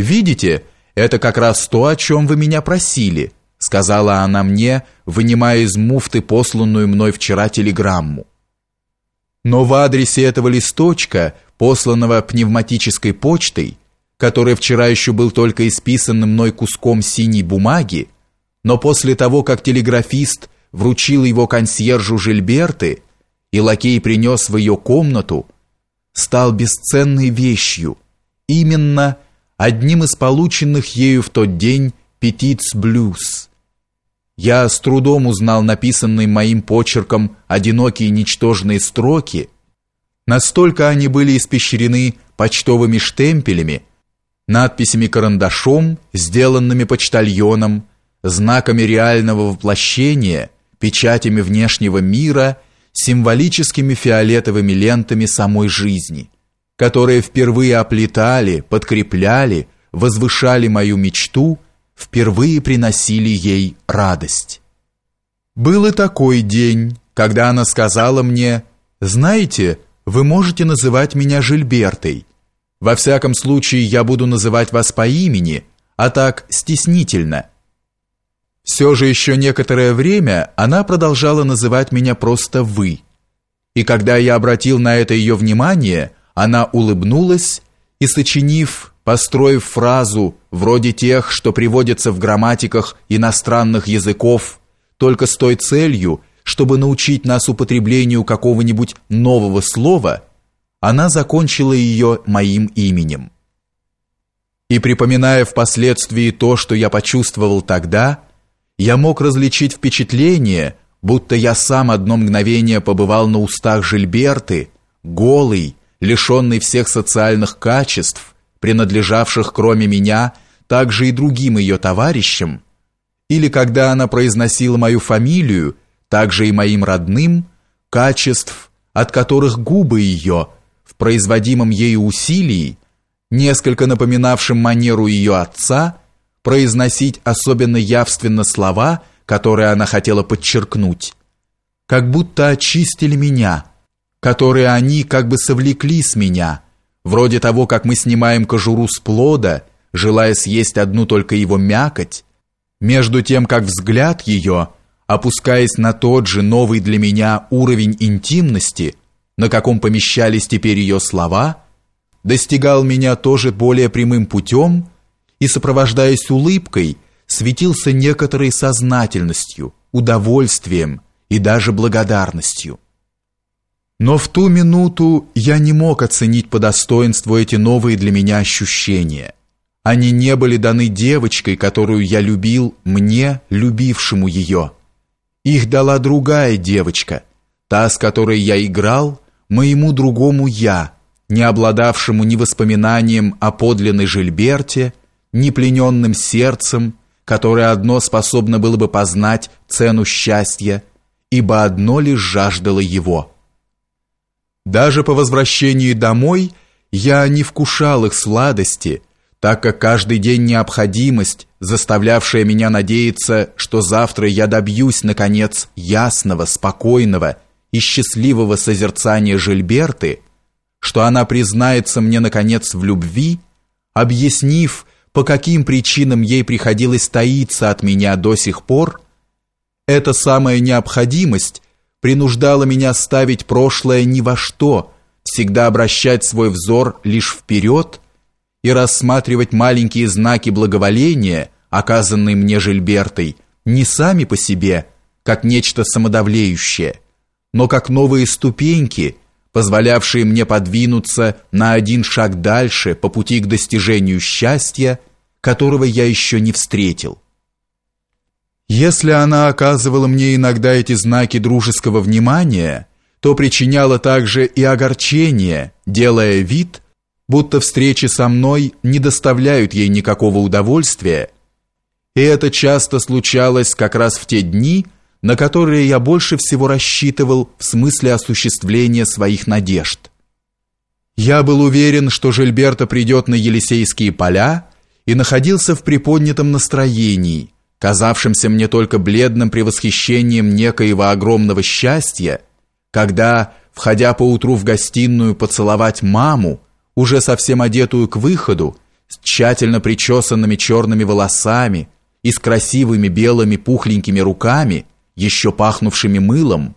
«Видите, это как раз то, о чем вы меня просили», сказала она мне, вынимая из муфты посланную мной вчера телеграмму. Но в адресе этого листочка, посланного пневматической почтой, который вчера еще был только исписанным мной куском синей бумаги, но после того, как телеграфист вручил его консьержу Жильберты и лакей принес в ее комнату, стал бесценной вещью, именно одним из полученных ею в тот день «Петиц Блюз». Я с трудом узнал написанные моим почерком одинокие ничтожные строки. Настолько они были испещрены почтовыми штемпелями, надписями карандашом, сделанными почтальоном, знаками реального воплощения, печатями внешнего мира, символическими фиолетовыми лентами самой жизни, которые впервые оплетали, подкрепляли, возвышали мою мечту, впервые приносили ей радость. Был и такой день, когда она сказала мне, «Знаете, вы можете называть меня Жильбертой. Во всяком случае, я буду называть вас по имени, а так стеснительно». Все же еще некоторое время она продолжала называть меня просто «вы». И когда я обратил на это ее внимание, она улыбнулась и, сочинив, построив фразу вроде тех, что приводятся в грамматиках иностранных языков, только с той целью, чтобы научить нас употреблению какого-нибудь нового слова, она закончила ее моим именем. И припоминая впоследствии то, что я почувствовал тогда, я мог различить впечатление, будто я сам одно мгновение побывал на устах Жильберты, голый, лишенный всех социальных качеств, принадлежавших кроме меня также и другим ее товарищам, или когда она произносила мою фамилию, также и моим родным, качеств, от которых губы ее в производимом ею усилии, несколько напоминавшим манеру ее отца, произносить особенно явственно слова, которые она хотела подчеркнуть, как будто очистили меня, которые они как бы совлекли с меня, вроде того, как мы снимаем кожуру с плода, желая съесть одну только его мякоть, между тем, как взгляд ее, опускаясь на тот же новый для меня уровень интимности, на каком помещались теперь ее слова, достигал меня тоже более прямым путем, и, сопровождаясь улыбкой, светился некоторой сознательностью, удовольствием и даже благодарностью. Но в ту минуту я не мог оценить по достоинству эти новые для меня ощущения. Они не были даны девочкой, которую я любил, мне, любившему ее. Их дала другая девочка, та, с которой я играл, моему другому я, не обладавшему ни воспоминанием о подлинной Жильберте, неплененным сердцем, которое одно способно было бы познать цену счастья, ибо одно лишь жаждало его. Даже по возвращении домой я не вкушал их сладости, так как каждый день необходимость, заставлявшая меня надеяться, что завтра я добьюсь, наконец, ясного, спокойного и счастливого созерцания Жильберты, что она признается мне, наконец, в любви, объяснив, по каким причинам ей приходилось таиться от меня до сих пор, эта самая необходимость принуждала меня ставить прошлое ни во что, всегда обращать свой взор лишь вперед и рассматривать маленькие знаки благоволения, оказанные мне Жильбертой, не сами по себе, как нечто самодавлеющее, но как новые ступеньки, позволявшие мне подвинуться на один шаг дальше по пути к достижению счастья, которого я еще не встретил. Если она оказывала мне иногда эти знаки дружеского внимания, то причиняла также и огорчение, делая вид, будто встречи со мной не доставляют ей никакого удовольствия, и это часто случалось как раз в те дни, на которые я больше всего рассчитывал в смысле осуществления своих надежд. Я был уверен, что Жильберта придет на Елисейские поля и находился в приподнятом настроении, казавшемся мне только бледным превосхищением некоего огромного счастья, когда, входя поутру в гостиную поцеловать маму, уже совсем одетую к выходу, с тщательно причесанными черными волосами и с красивыми белыми пухленькими руками, еще пахнувшими мылом,